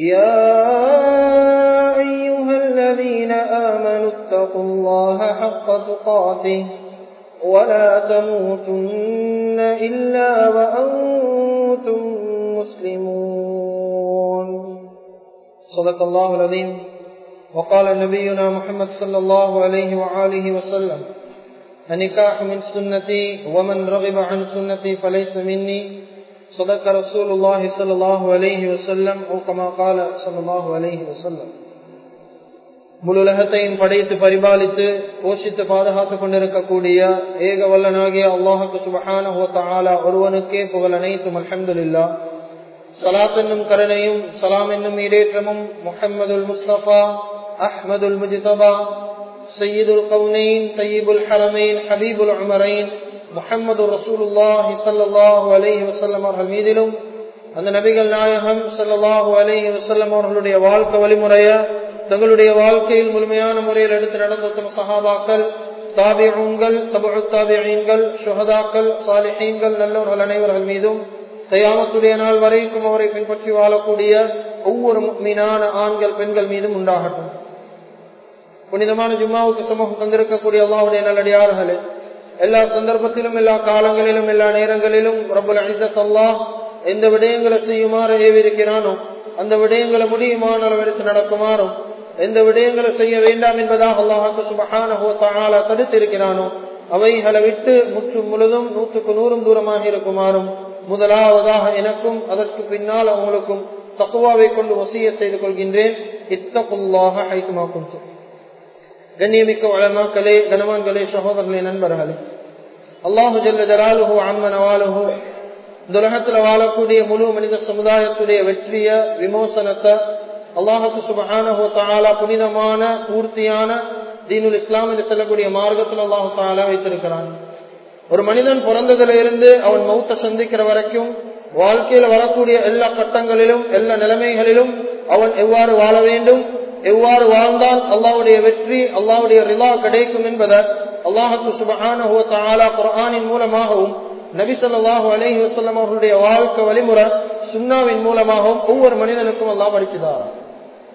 يا أيها الذين آمنوا اتقوا الله حق تقاته ولا تموتن إلا وأنتم مسلمون. صدق الله العظيم. وقال نبينا محمد صلى الله عليه وآله وسلم النكاح من سنتي ومن رغب عن سنتي فليس مني. صدق رسول الله صلى الله عليه وسلم أو كما قال صلى الله عليه وسلم முழுலகத்தையும் படைத்து பரிபாலித்து போஷித்து பாதுகாத்துக் கொண்டிருக்கக்கூடிய ஏக வல்லனாகிய அல்லாஹுக்கு சுபஹான ஹோத்தாலா ஒருவனுக்கே புகழ் அனைத்தும் அலமதுல்லா சலாத் என்னும் கருணையும் சலாம் என்னும் ஈடேற்றமும் முஹம்மதுல் முஸ்தபா அஹ்மதுல் முஜிதபா சையீதுல் கவுனைன் சையீபுல் ஹரமைன் ஹபீபுல் உமரைன் முகமது ரசூலுல்லாஹி சல்லாஹூ அலஹி வசல்லம் அவர்கள் மீதிலும் அந்த நபிகள் நாயகம் சல்லாஹூ அலஹி வசல்லம் அவர்களுடைய வாழ்க்கை வழிமுறைய தங்களுடைய வாழ்க்கையில் முழுமையான முறையில் எடுத்து நடந்த சஹாபாக்கள் தாபியங்கள் தபு தாபியங்கள் சுகதாக்கள் சாலிஹீன்கள் நல்லவர்கள் அனைவர்கள் மீதும் தயாமத்துடைய நாள் வரைக்கும் அவரை பின்பற்றி வாழக்கூடிய ஒவ்வொரு மீனான ஆண்கள் பெண்கள் மீதும் உண்டாகட்டும். புனிதமான ஜும்மாவுக்கு சமூகம் தந்திருக்கக்கூடிய அல்லாவுடைய நல்லடியார்களே எல்லா சந்தர்ப்பத்திலும் எல்லா காலங்களிலும் எல்லா நேரங்களிலும் ரபுல் அனிசத் அல்லாஹ் எந்த விடயங்களை செய்யுமாறு ஏவிருக்கிறானோ அந்த விடயங்களை முடியுமான அளவெடுத்து நடக்குமாறும் எந்த விடயங்களை செய்ய வேண்டாம் என்பதாக அல்லாஹாக்கு சுபகான தடுத்திருக்கிறானோ அவைகளை விட்டு முற்று முழுதும் நூற்றுக்கு நூறும் தூரமாக இருக்குமாறும் முதலாவதாக எனக்கும் அதற்கு பின்னால் அவங்களுக்கும் தக்குவாவை கொண்டு வசிய செய்து கொள்கின்றேன் இத்தகுல்லாக ஐக்குமாக்கும் கண்ணியமிக்க வளமாக்களே கனவான்களே சகோதரர்களே நண்பர்களே. அல்லாஹு ஜல்ல ஜலாலுஹோ அம்ம நவாலுஹோ. இந்த உலகத்துல வாழக்கூடிய முழு மனித சமுதாயத்துடைய வெற்றிய விமோசனத்தை அல்லாஹுக்கு சுபஹானஹோ தாலா புனிதமான பூர்த்தியான தீனுல் இஸ்லாம் என்று மார்க்கத்தில் அல்லாஹு தாலா வைத்திருக்கிறான். ஒரு மனிதன் பிறந்ததுல இருந்து அவன் மௌத்த சந்திக்கிற வரைக்கும் வாழ்க்கையில வரக்கூடிய எல்லா கட்டங்களிலும் எல்லா நிலைமைகளிலும் அவன் எவ்வாறு வாழ வேண்டும் எவ்வாறு வாழ்ந்தால் அல்லாவுடைய வெற்றி அல்லாவுடைய ரிலா கிடைக்கும் என்பதை அல்லாஹுக்கு சுபஹான குரானின் மூலமாகவும் நபிசல்லாஹு அலஹி வசல்லம் அவர்களுடைய வாழ்க்கை வழிமுறை சுண்ணாவின் மூலமாகவும் ஒவ்வொரு மனிதனுக்கும் எல்லாம் படிச்சுதார்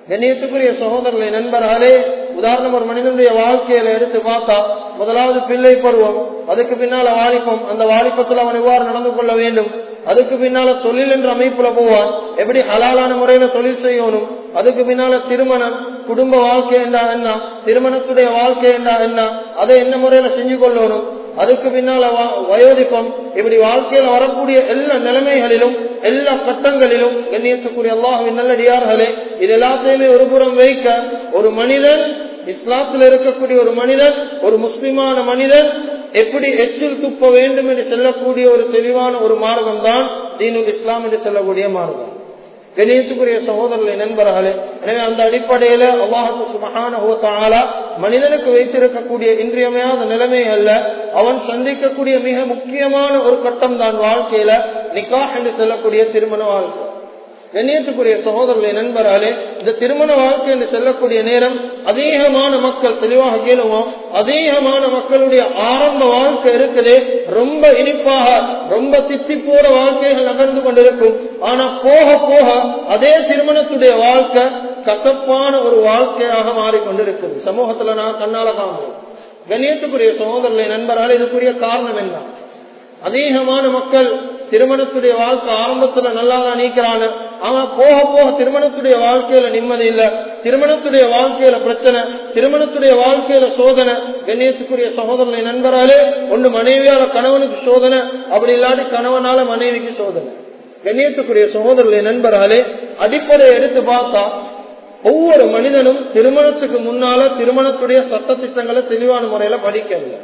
கண்ணியத்துக்குரிய சகோதரர்களை நண்பர்களே உதாரணம் ஒரு மனிதனுடைய வாழ்க்கையில எடுத்து பார்த்தா முதலாவது பிள்ளை பருவம் அதுக்கு பின்னால வாலிப்பம் அந்த வாலிப்பத்தில் அவன் எவ்வாறு நடந்து கொள்ள வேண்டும்? அதுக்கு பின்னால தொழில் என்ற அமைப்புல போவான். எப்படி ஹலாலான முறையில தொழில் செய்யணும்? அதுக்கு பின்னால திருமணம் குடும்ப வாழ்க்கை என்றா என்ன? திருமணத்துடைய வாழ்க்கை என்றா என்ன? அதை என்ன முறையில செஞ்சு கொள்ளணும்? அதுக்கு பின்னால வயோதிப்பம் இப்படி வாழ்க்கையில வரக்கூடிய எல்லா நிலைமைகளிலும் எல்லா கட்டங்களிலும் கண்ணியத்துக்குரிய அல்லாஹின் நல்லடியார்களே இது எல்லாத்தையுமே ஒரு புறம் வைக்க ஒரு மனிதன் இஸ்லாத்தில் இருக்கக்கூடிய ஒரு மனிதன் ஒரு முஸ்லிமான மனிதன் எப்படி எச்சில் துப்ப வேண்டும் என்று சொல்லக்கூடிய ஒரு தெளிவான ஒரு மார்க்கம் தான் தீனுல் இஸ்லாம் என்று சொல்லக்கூடிய மார்க்கம். கணியத்துக்குரிய சகோதரர்களை நண்பர்களே எனவே அந்த அடிப்படையில அல்லாஹு சுமகான மனிதனுக்கு வைத்திருக்கக்கூடிய இன்றியமையாத நிலைமை அல்ல. அவன் சந்திக்கக்கூடிய மிக முக்கியமான ஒரு கட்டம் தான் வாழ்க்கையில நிக்கா என்று சொல்லக்கூடிய திருமண வாழ்க்கை. கண்ணியத்துக்குரிய சகோதரர்களை நண்பராலே இந்த திருமண வாழ்க்கை என்று செல்லக்கூடிய நேரம் அதிகமான மக்கள் தெளிவாக கேளுவோம் அதிகமான மக்களுடைய ஆரம்ப வாழ்க்கை இருக்குது. ரொம்ப இனிப்பாக ரொம்ப தித்தி போற வாழ்க்கைகள் நகர்ந்து கொண்டிருக்கும். ஆனா போக போக அதே திருமணத்துடைய வாழ்க்கை கசப்பான ஒரு வாழ்க்கையாக மாறிக்கொண்டிருக்குது சமூகத்துல நான் கண்ணால காணும் கண்ணியத்துக்குரிய சகோதரர்களை நண்பரால் இதுக்குரிய காரணம் என்ன? அதிகமான மக்கள் திருமணத்துடைய வாழ்க்கை ஆரம்பத்துல நல்லா தான் நீக்கிறாங்க. ஆனா போக போக திருமணத்துடைய வாழ்க்கையில நிம்மதி இல்ல. திருமணத்துடைய வாழ்க்கையில பிரச்சனை திருமணத்துடைய வாழ்க்கையில சோதனை. கண்ணியத்துக்குரிய சகோதரனை நண்பராலே ஒன்று மனைவியால கணவனுக்கு சோதனை அப்படி இல்லாட்டி கணவனால மனைவிக்கு சோதனை. கண்ணியத்துக்குரிய சகோதரர்களை நண்பராலே அடிப்படையை எடுத்து பார்த்தா ஒவ்வொரு மனிதனும் திருமணத்துக்கு முன்னால திருமணத்துடைய சட்ட திட்டங்களை தெளிவான முறையில படிக்கவில்லை.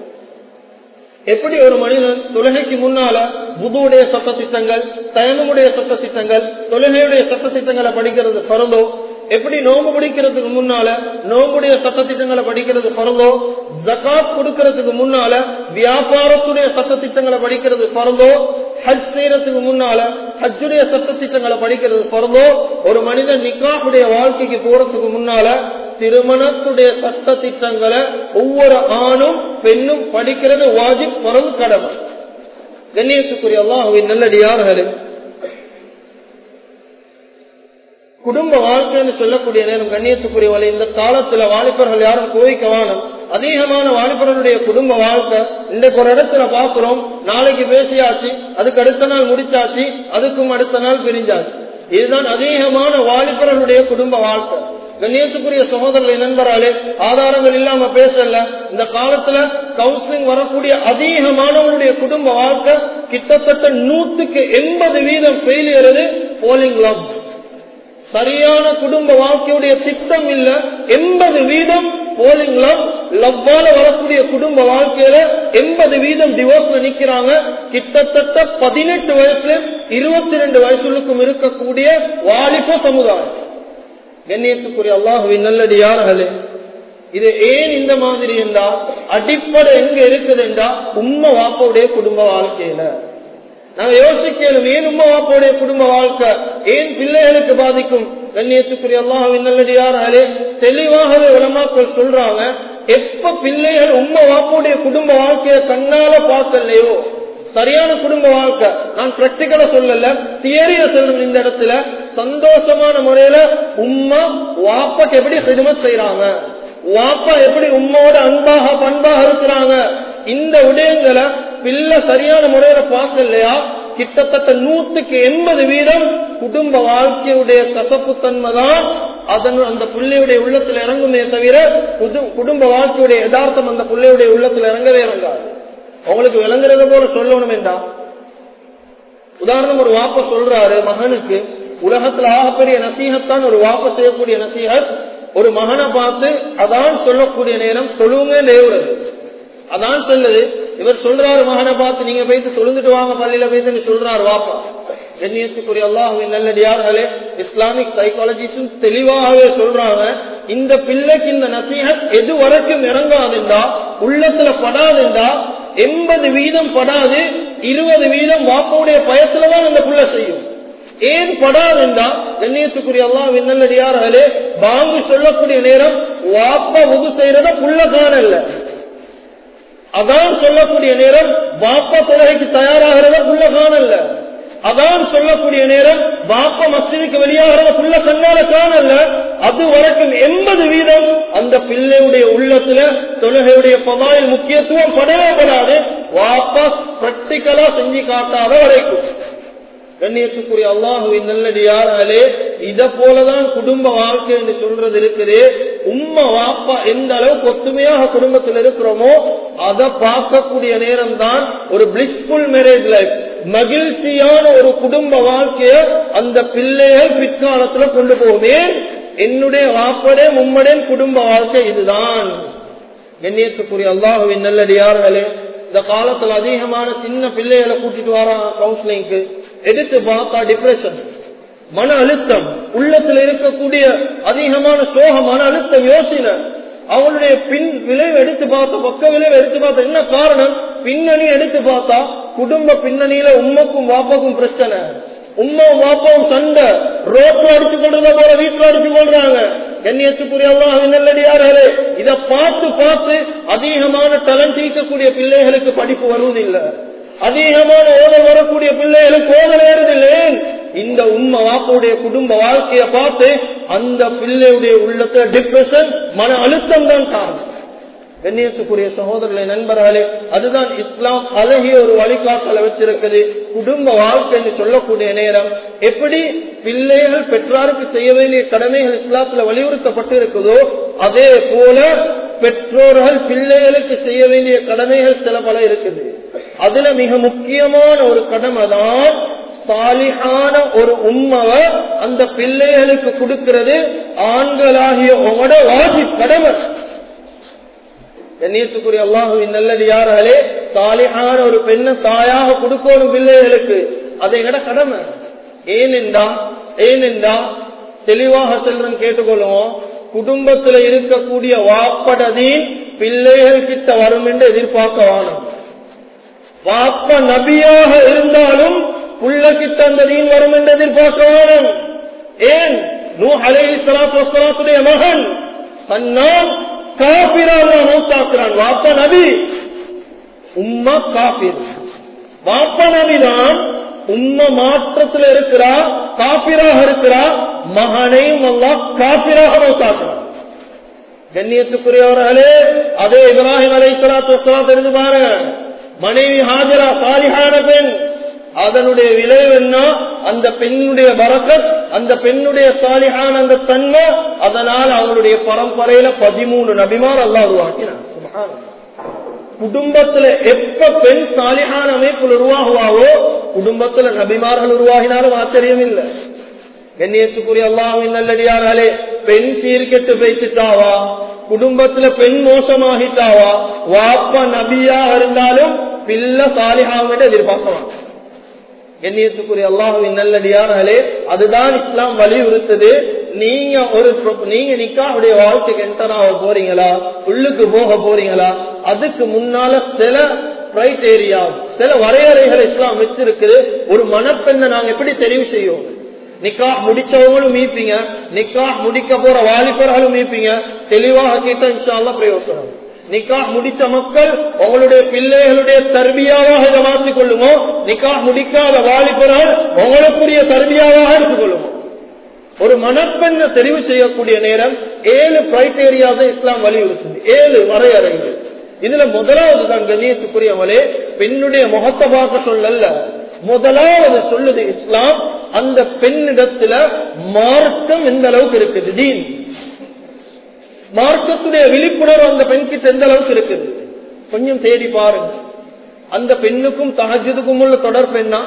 எப்படி ஒரு மனிதன் தொழுகைக்கு முன்னால புதுவுடைய சட்ட திட்டங்கள் தயனமுடைய சட்ட திட்டங்கள் தொழுகையுடைய சட்ட திட்டங்களை படிக்கிறது பிறந்தோ எப்படி நோம்பு பிடிக்கிறதுக்கு முன்னால நோம்புடைய சட்ட திட்டங்களை படிக்கிறது பிறந்தோ ஜகாத் கொடுக்கறதுக்கு முன்னால வியாபாரத்துடைய சட்ட திட்டங்களை படிக்கிறது பிறந்தோ ஹஜ் செய்யறதுக்கு முன்னால ஹஜ்ஜுடைய சட்ட திட்டங்களை படிக்கிறது பிறந்தோ ஒரு மனிதன் நிக்காவுடைய வாழ்க்கைக்கு போறதுக்கு முன்னால திருமணத்துடைய சட்ட திட்டங்களை ஒவ்வொரு ஆணும் பெண்ணும் படிக்கிறது வாஜிப் பரவு கடமை. கண்ணியத்துக்குரிய அல்லாஹுவின் நல்லடியார்களே குடும்ப வாழ்க்கைன்னு சொல்லக்கூடிய நேரம் கண்ணியத்துக்குரியவளை இந்த காலத்துல வாலிபர்கள் யாரும் கோரிக்க வானம் அதிகமான வாலிபர்களுடைய குடும்ப வாழ்க்கை இன்றைக்கு ஒரு இடத்துல பாக்குறோம் நாளைக்கு பேசியாச்சு அதுக்கு அடுத்த நாள் முடிச்சாச்சு அதுக்கும் அடுத்த நாள் பிரிஞ்சாச்சு. இதுதான் அதிகமான வாலிபர்களுடைய குடும்ப வாழ்க்கை. கண்ணியத்துக்குரிய சகோதரர்களை நண்பராலே ஆதாரங்கள் இல்லாம பேசல. இந்த காலத்துல கவுன்சிலிங் வரக்கூடிய அதிகமானவர்களுடைய குடும்ப வாழ்க்கை கிட்டத்தட்ட நூத்துக்கு எண்பது வீதம் ஃபெயிலியர் போலிங் லவ் சரியான குடும்ப வாழ்க்கையுடைய திட்டம் இல்ல எண்பது வீதம் போலிங் லவ் லவ்வால வரக்கூடிய குடும்ப வாழ்க்கையில எண்பது வீதம் டிவோர்ஸ்ல நிக்கிறாங்க. கிட்டத்தட்ட பதினெட்டு வயசுல இருபத்தி ரெண்டு வயசுக்கும் இருக்கக்கூடிய வாலிப சமுதாயம். கண்ணியத்துக்குரிய அல்லாஹுவின் நல்லடி யார்களே இது ஏன் இந்த மாதிரி என்றா அடிப்படை எங்க இருக்குது என்றா உண்மை வாப்பவுடைய குடும்ப வாழ்க்கையில. நாங்க யோசிக்கணும் ஏன் உண்மை வாப்போடைய குடும்ப வாழ்க்கை ஏன் பிள்ளைகளுக்கு பாதிக்கும்? கண்ணியத்துக்குரிய அல்லாஹின் நல்லடியாராலே தெளிவாகவே உலமாக்கள் சொல்றாங்க எப்ப பிள்ளைகள் உண்மை வாப்போடைய குடும்ப வாழ்க்கைய கண்ணால பார்க்கலையோ? சரியான குடும்ப வாழ்க்கை. நான் பிராக்டிக்கலா சொல்லல தியரியில சொல்லணும் இந்த இடத்துல. சந்தோஷமான முறையில உம்மா வாப்பாக்கு எப்படி ஹிதமத் செய்யறாங்க வாப்பா எப்படி உம்மோட அன்பாக பண்பாக இருக்கிறாங்க? இந்த விடயங்களை பிள்ளை சரியான முறையில பார்க்கலையா கிட்டத்தட்ட நூத்துக்கு எண்பது வீதம் குடும்ப வாழ்க்கையுடைய கசப்பு தன்மை தான் அதன் அந்த பிள்ளையுடைய உள்ளத்துல இறங்குமே தவிர குடும்ப வாழ்க்கையுடைய யதார்த்தம் அந்த பிள்ளையுடைய உள்ளத்துல இறங்கவே இறங்காது. அவங்களுக்கு விளங்குறத போல சொல்லணும் என்றா உதாரணம் ஒரு வாப்ப சொல்றாரு மகனுக்கு உலகத்துல ஆகப்பெரிய நசீகத்தான் ஒரு வாப்ப செய்யக்கூடிய நசீகத் ஒரு மகனை பார்த்து அதான் சொல்லக்கூடிய நேரம் தொழுவுங்க நேவுறது அதான் சொல்லுது. இவர் சொல்றாரு மகனை பார்த்து நீங்க போயிட்டு தொழுந்துட்டு வாங்க பள்ளியில போயிட்டு சொல்றாரு வாப்பா. கண்ணியத்துக்குரிய அல்லாஹுவின் நல்லடியார்களே இஸ்லாமிக் சைக்காலஜிஸ்டும் தெளிவாகவே சொல்றாங்க இந்த பிள்ளைக்கு இந்த நசீகத் எது வரைக்கும் இறங்காதுண்டா உள்ளத்துல படாதுண்டா எண்பது வீதம் படாது இருபது வீதம் வாப்பாவுடைய பயத்துலதான் அந்த புள்ள செய்யும். ஏன் படாதுண்டா? கண்ணியத்துக்குரிய அல்லா விண்ணல்லடியார்களே பாங்கு சொல்லக்கூடிய நேரம் வாப்பா உது செய்யறத புள்ள காணல அதான் சொல்லக்கூடிய நேரம் பாப்பா தொலகைக்கு தயாராகிறத புள்ள காணல அதான் சொல்லக்கூடிய நேரம் பாப்பா மஸ்ஜிதுக்கு வெளியாகிறத புள்ள கண்ணால காணல அது வரைக்கும் எண்பது வீதம் அந்த பிள்ளையுடைய உள்ளத்துல தொழுகையுடைய பதாயில் முக்கியத்துவம் படவே படாது. வாப்பா பிராக்டிக்கலா செஞ்சு காட்டாத வரைக்கும். கண்ணியத்துக்குரிய அல்லாஹுவின் நல்லடியாராலே இத போலதான் குடும்ப வாழ்க்கை என்று சொல்றது இருக்குது. உம்மா வாப்பா எந்த அளவுக்கு ஒத்துமையாக குடும்பத்தில் இருக்கிறோமோ அதை பார்க்கக்கூடிய நேரம் தான் ஒரு பிளிஸ்ஃபுல் மேரேஜ் லைஃப் மகிழ்ச்சியான ஒரு குடும்ப வாழ்க்கைய அந்த பிள்ளைகள் பிற்காலத்துல கொண்டு போகுமே. என்னுடைய வாப்படே மும்மடே குடும்ப வாழ்க்கை இதுதான். கண்ணியத்துக்குரிய அல்லாஹுவின் நல்லடியார்களே இந்த காலத்துல அதிகமான சின்ன பிள்ளைகளை கூட்டிட்டு வரான் கவுன்சிலிங்க்கு எடுத்து பார்த்தா டிப்ரெஷன் மன அழுத்தம். உள்ளத்துல இருக்கக்கூடிய அதிகமான சோகம் மன அழுத்தம் யோசனை. அவளுடைய பின் விளைவு எடுத்து பார்த்தா பக்க விளைவு எடுத்து பார்த்தா என்ன காரணம்? பின்னணி எடுத்து பார்த்தா குடும்ப பின்னணியில உண்மைக்கும் வாப்பாக்கும் பிரச்சனை. உம்மாவும் வாப்பாவும் சண்டை. ரோட்ல அடிச்சு கொள்றத போல வீட்டுல அடிச்சு கொள்றாங்க. கண்ணியத்துக்குரிய நல்லடியார்களே இதை பார்த்து பார்த்து அதிகமான டலண்ட் தீர்க்கக்கூடிய பிள்ளைகளுக்கு படிப்பு வருவதில்லை. அதிகமான ஓதல் வரக்கூடிய பிள்ளைகளும் ஓதல் ஏறுதில்லை. இந்த உண்மை வாப்புடைய குடும்ப வாழ்க்கையை பார்த்து அந்த பிள்ளையுடைய உள்ளத்துல டிப்ரெஷன் மன அழுத்தம் தான் காரணம். கண்ணியத்துக்குரிய சகோதரர்களை நண்பர்களே அதுதான் இஸ்லாம் அழகிய ஒரு வழிகாட்டலை வச்சிருக்குது. குடும்ப வாழ்க்கை என்று சொல்லக்கூடிய நேரம். எப்படி பிள்ளைகள் பெற்றாருக்கு செய்ய வேண்டிய கடமைகள் இஸ்லாத்துல வலியுறுத்தப்பட்டு இருக்குதோ அதே போல பெற்றோர்கள் பிள்ளைகளுக்கு செய்ய வேண்டிய கடமைகள் சில பல இருக்குது. அதுல மிக முக்கியமான ஒரு கடமை தான் சாலிகான ஒரு உண்மவை அந்த பிள்ளைகளுக்கு கொடுக்கிறது ஆண்களாகிய உங்களோட வாசி கடமை. கண்ணியத்துக்குரிய அல்லாஹுவின் நல்லது யாராலே சாலிகான ஒரு பெண்ணை தாயாக கொடுக்கணும் பிள்ளைகளுக்கு. அதை எங்கட கடமை. ஏனென்றா ஏனென்றா தெளிவாக செல்றன் கேட்டுக்கொள்ளுவோம் குடும்பத்துல இருக்கக்கூடிய வாப்படதி பிள்ளைகள் கிட்ட வரும் என்று எதிர்பார்க்க வானம். வாப்ப நபியாக இருந்தாலும் புள்ள கிட்ட அந்த தீன் வரும் என்று எதிர்பார்க்க ஏன்? நூ அலை சலாத்துடைய மகன். தன்னால் காபிராக மௌத்தாக்குறான். வாப்பா நபி. உம்மா காபிர். வாப்ப நபிதான் உம்ம மாற்றத்தில் இருக்கிறா காபிராக இருக்கிறா மகனையும் அல்லா காபிராக மௌத்தாக்குறான். கண்ணியத்துக்குரியவர்களே அதே இப்ராஹிம் அலை சலாத்து தெரிந்து பாருங்க. மனைவி ஹாஜரா சாலிகான பெண். அதனுடைய விளைவு என்ன? அந்த பெண்ணுடைய வரக்கத் அந்த பெண்ணுடைய சாலிகான அந்த தன்மை அதனால் அவனுடைய பரம்பரையில பதிமூணு நபிமார் அல்லா உருவாக்கினான் குடும்பத்துல எப்ப பெண் சாலிகான அமைப்புல உருவாகுவாவோ குடும்பத்துல நபிமார்கள் உருவாகினாலும் ஆச்சரியம் இல்லை கண்ணியத்துக்குரிய அல்லாவின் நல்லடியாராலே பெண் சீர்கெட்டு பேசிட்டாவா குடும்பத்துல பெண் மோசமாகிட்டாவா? வாப்பா நபியாக இருந்தாலும் பிள்ளை சாலிஹாவிட எதிர்பார்க்கலாம் கண்ணியத்துக்குரிய அல்லாஹுவின் நல்லடியார்களே அதுதான் இஸ்லாம் வலியுறுத்தது. நீங்க ஒரு நீங்க நிக்காவுடைய வாழ்க்கைக்கு என்டர் ஆக போறீங்களா? உள்ளுக்கு போக போறீங்களா? அதுக்கு முன்னால சில கிரைட்டேரியா சில வரையறைகள் இஸ்லாம் வச்சிருக்குது. ஒரு மனப்பெண்ணை நாங்க எப்படி தெரிவு செய்வோம்? நிக்கா முடிச்சவங்களும் மீப்பீங்க நிக்கா முடிக்க போற வாலிபர்களும் மீப்பீங்க தெளிவாக கேட்டா இன்ஷால்லாம் பிரயோசனம். நிக்கா முடித்த மக்கள் உங்களுடைய பிள்ளைகளுடைய தர்பியாவாக இதை மாற்றிக் கொள்ளுமோ? நிக்கா முடிக்காத வாலிபர்கள் உங்களுக்குரிய தர்பியாவாக எடுத்துக்கொள்ளுமோ ஒரு மணப்பெண்ணை தெரிவு செய்யக்கூடிய நேரம் ஏழு கிரைட்டேரியா இஸ்லாம் வலியுறுத்துது. ஏழு வரையறைகள். இதுல முதலாவது தான் கண்ணியத்துக்குரியவளே பெண்ணுடைய முகத்தை பார்க்க சொல்லல முதலாவது சொல்லுது இஸ்லாம் அந்த பெண்ணிடத்துல மார்க்கம் எந்த அளவுக்கு இருக்குது? தீன். மார்க்கத்துடைய விழிப்புணர்வு அந்த பெண்கிட்ட எந்த அளவுக்கு இருக்குது? கொஞ்சம் தேடி பாருங்க. அந்த பெண்ணுக்கும் தகஜதுக்கும் உள்ள தொடர்பு என்ன?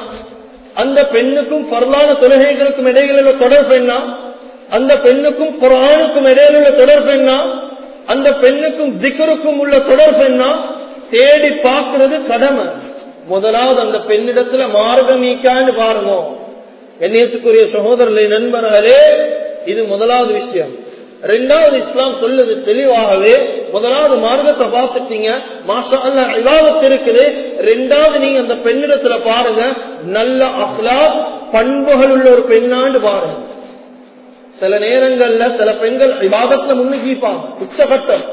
அந்த பெண்ணுக்கும் பரவான தொழுகைகளுக்கும் இடையில் உள்ள தொடர்பு என்ன? அந்த பெண்ணுக்கும் குரானுக்கும் இடையில் உள்ள தொடர்பு என்ன? அந்த பெண்ணுக்கும் திக்கருக்கும் உள்ள தொடர்பு என்ன? தேடி பார்க்கறது கடமை. முதலாவது அந்த பெண்ணிடத்துல மார்க்கம் நீக்கான்னு பாருங்க. என்னத்துக்குரிய சகோதரர்களை நண்பர்களே இது முதலாவது விஷயம். ரெண்டாவது இஸ்லாம் சொல்லுது தெளிவாகவே. முதலாவது மார்க்கத்தை பார்த்துட்டீங்க. மாஷா அல்ல விவாதத்து இருக்குது. ரெண்டாவது நீங்க அந்த பெண்ணிடத்துல பாருங்க. நல்ல அஹ்லா பண்புகள் உள்ள ஒரு பெண்ணாண்டு பாருங்க. சில நேரங்கள்ல சில பெண்கள் விவாதத்துல முன்னுக்கிப்பாங்க உச்சகட்டம்.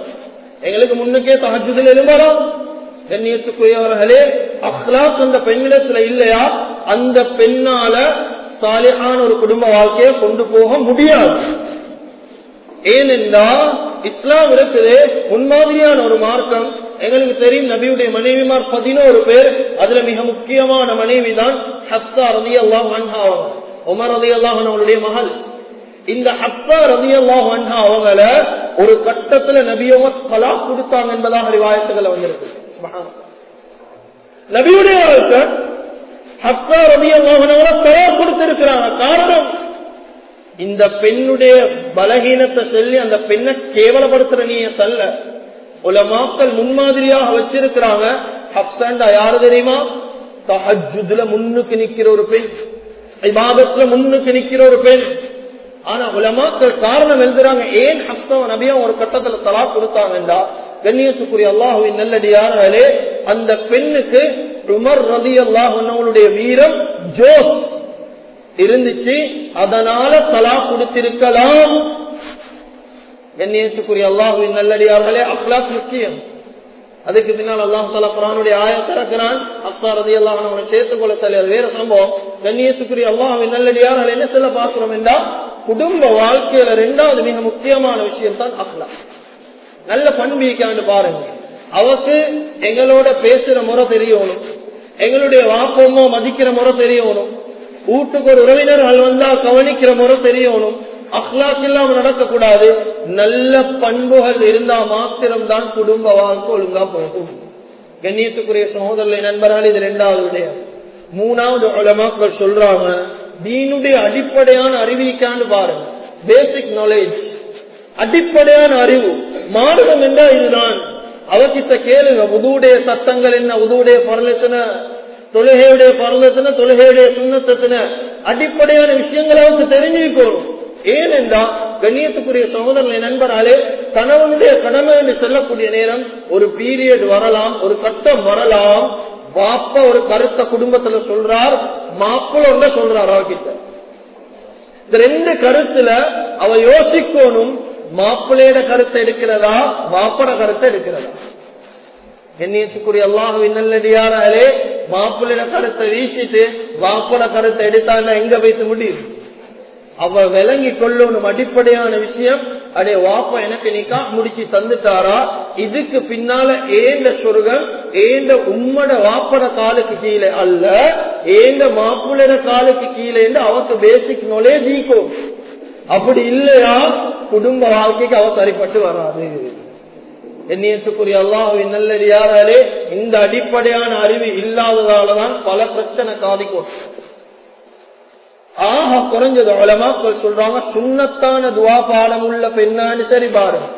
எங்களுக்கு முன்னுக்கே தகஜதில் எழும்பலாம். கண்ணியத்துக்குரியவர்களே அஹ்லாக் அந்த பெண்ணிடத்துல இல்லையா? அந்த பெண்ணால சாலியான ஒரு குடும்ப வாழ்க்கையை கொண்டு போக முடியாது. ஏனென்றா இஸ்லாம் இருக்குது முன்மாதிரியான ஒரு மார்க்கம். எங்களுக்கு தெரியும் நபியுடைய மனைவிமார் பதினோரு பேர். அதுல மிக முக்கியமான மனைவி தான் ஹப்சா ரதி அல்லாஹ் அன்ஹா உமர் ரதி அல்லாஹ் அவங்களுடைய மகள். இந்த ஹப்சா ரதி அல்லாஹ் அன்ஹா அவங்கள ஒரு கட்டத்துல நபியவ தலா கொடுத்தாங்க என்பதாக ரிவாயத்துகள் வந்திருக்கு. நபியுடைய ஹப்சா ரதி அல்லாஹ் தலா கொடுத்திருக்கிறாங்க. காரணம் இந்த பெண்ணுடைய பலகீனத்தை சொல்லி அந்த பெண்ணை கேவலப்படுத்துற நீ தல்ல உலமாக்கள் முன்மாதிரியாக வச்சிருக்கிறாங்க. ஹப்சாண்டா யாரு தெரியுமா? தஹஜுதுல முன்னுக்கு நிக்கிற ஒரு பெண். இபாதத்துல முன்னுக்கு நிக்கிற ஒரு பெண். ஆனா உலமாக்கள் காரணம் எழுதுறாங்க ஏன் ஹப்சா நபியா ஒரு கட்டத்துல தலா கொடுத்தாங்கன்றா கண்ணியத்துக்குரிய அல்லாஹுவின் நல்லடியார்களே அந்த பெண்ணுக்கு உமர் ரதி அல்லாஹ் வீரம் ஜோஸ். இருந்துச்சு அதனால தலா கொடுத்திருக்கலாம். கண்ணியத்துக்குரிய அல்லாஹுவின் நல்லடியார்களே அப்லாஸ் முக்கியம். அதுக்கு பின்னால் அல்லாஹ் தலா குரானுடைய ஆய அப்சா ரதி அல்லாஹ் அவனை கொள்ள சொல்லி அது வேற சம்பவம். கண்ணியத்துக்குரிய அல்லாஹுவின் நல்லடியார்கள் என்ன சொல்ல பார்க்கிறோம் என்றால் குடும்ப வாழ்க்கையில ரெண்டாவது மிக முக்கியமான விஷயம் தான் அஹ்லா நல்ல பண்பிக்கான்னு பாருங்க. அவருக்கு எங்களோட பேசுற முறை தெரியணும். எங்களுடைய வாப்பமோ மதிக்கிற முறை தெரியணும். வீட்டுக்கு ஒரு உறவினர்கள் வந்தா கவனிக்கிற முறை தெரியணும். அஹ்லாக் இல்லாம நடக்கக்கூடாது. நல்ல பண்புகள் இருந்தா மாத்திரம்தான் குடும்ப வாழ்க்கை ஒழுங்கா போகும். கண்ணியத்துக்குரிய சகோதரர்களை நண்பர்கள் இது ரெண்டாவது விடயம். மூணாவது உலமாக்கள் சொல்றாங்க தீனுடைய அடிப்படையான அறிவிக்கான்னு பாருங்க. பேசிக் நாலேஜ் அடிப்படையான அறிவு. மார்க்கம் என்றா இதுதான். அவகிட்ட கேளுங்க உதுவுடைய சத்தங்கள் என்ன? உதுவுடைய பரலத்தின தொழுகையுடைய பருவத்தின தொழுகையுடைய சுண்ணத்தின அடிப்படையான விஷயங்களை அவருக்கு தெரிஞ்சுக்கணும் ஏனென்றா கண்ணியத்துக்குரிய சகோதரர்களை நண்பராலே கணவனுடைய கடமை என்று சொல்லக்கூடிய நேரம் ஒரு பீரியட் வரலாம் ஒரு கட்டம் வரலாம். பாப்பா ஒரு கருத்த குடும்பத்துல சொல்றார் மாப்பிள்ள சொல்றார் அவகிட்ட இந்த ரெண்டு கருத்துல அவ யோசிக்கணும் மாப்பிள்ளையோட கருத்தை எடுக்கிறதா மாப்பட கருத்தை எடுக்கிறதா? கண்ணியத்துக்குரிய அல்லாஹுவின் நல்லடியாராலே மாப்பிள்ளையோட கருத்தை வீசிட்டு மாப்பிள கருத்தை எடுத்தான்னா எங்க வைத்து முடியும்? அவ விளங்கி கொள்ளணும். அடிப்படையான விஷயம் அடே வாப்பா எனக்கு நிக்கா முடிச்சு தந்துட்டாரா? இதுக்கு பின்னால ஏந்த சொருகம் ஏந்த உம்மட வாப்பட காலுக்கு கீழே அல்ல ஏந்த மாப்பிள்ளட காலுக்கு கீழே அவக்கு பேசிக் நாலேஜ் ஈக்கும். அப்படி இல்லையா? குடும்ப வாழ்க்கைக்கு அவ சரிப்பட்டு வராது. எண்ணியத்துக்குரிய அல்லாஹுவின் நல்லடியாராலே இந்த அடிப்படையான அறிவு இல்லாததாலதான் பல பிரச்சனை காதிக்கும் ஆஹா குறைஞ்சது உலமாக்கள் சொல்றாங்க சுண்ணத்தான துவா பாடம் உள்ள பெண்ணான்னு சரி பாருங்க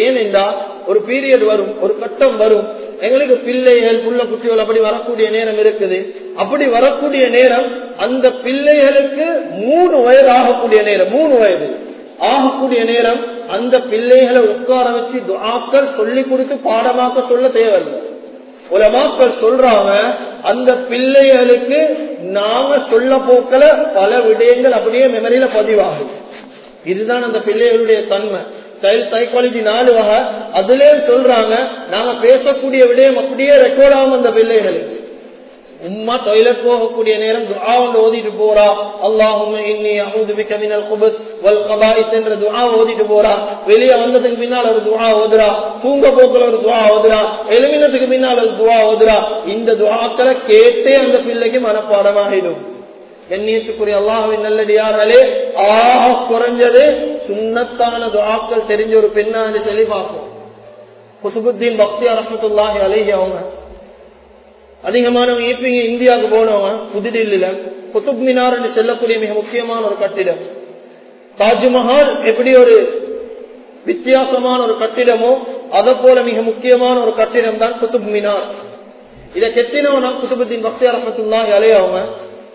ஏனென்றா ஒரு பீரியட் வரும் ஒரு கட்டம் வரும் எங்களுக்கு பிள்ளைகள் புள்ள குட்டிகள் அப்படி வரக்கூடிய நேரம் இருக்குது. அப்படி வரக்கூடிய நேரம் அந்த பிள்ளைகளுக்கு மூணு வயது ஆகக்கூடிய நேரம் மூணு வயது ஆகக்கூடிய நேரம் அந்த பிள்ளைகளை உட்கார வச்சு துவாக்கள் சொல்லி கொடுத்து பாடமாக்க சொல்ல தேவையில்லை. உலமாக்கள் சொல்றாங்க அந்த பிள்ளைகளுக்கு நாம சொல்ல போக்கல பல விடயங்கள் அப்படியே மெமரியில பதிவாகும் இதுதான் அந்த பிள்ளைகளுடைய தன்மை. சைல்ட் சைக்காலஜி நாலு வகை. அதுலயே சொல்றாங்க நாம பேசக்கூடிய விடயம் அப்படியே ரெக்கார்ட் ஆகும் அந்த பிள்ளைகளுக்கு. உம்மா டொய்லெட் போகக்கூடிய நேரம் துஆ ஓதிட்டு போறா அல்லாஹும்ம இன்னி அஊது பிக மினல் வல் கபாயிஸ் என்ற துஆ ஓதிட்டு போறா வெளிய வந்ததுக்கு பின்னால் ஒரு துஆ ஓதுறா தூங்க போக்குல ஒரு துஆ ஓதுறா எழுமினத்துக்கு பின்னால் ஒரு துஆ ஓதுறா இந்த துஆக்களை கேட்டே அந்த பிள்ளைக்கு மனப்பாடமாகிடும் எண்ணியத்துக்குரிய அல்லாஹுவின் நல்லடியாராலே ஆக குறைஞ்சது சுண்ணத்தான துஆக்கள் தெரிஞ்ச ஒரு பெண்ணான்னு சொல்லி பார்ப்போம் குசுபுத்தீன் பக்தியா ரஹமத்துல்லாஹி அலைஹி அவங்க அதிகமானவங்க இப்ப இந்தியாவுக்கு போனவங்க புதுடில்லியில. குத்துப் மினார் என்று செல்லக்கூடிய மிக முக்கியமான ஒரு கட்டிடம். தாஜ்மஹால் எப்படி ஒரு வித்தியாசமான ஒரு கட்டிடமோ அதை போல மிக முக்கியமான ஒரு கட்டிடம் தான் குத்துப் மினார். இதை கெட்டினவனா குத்துபுத்தின் பக்தி ரஹமத்துல்லா அலைய அவங்க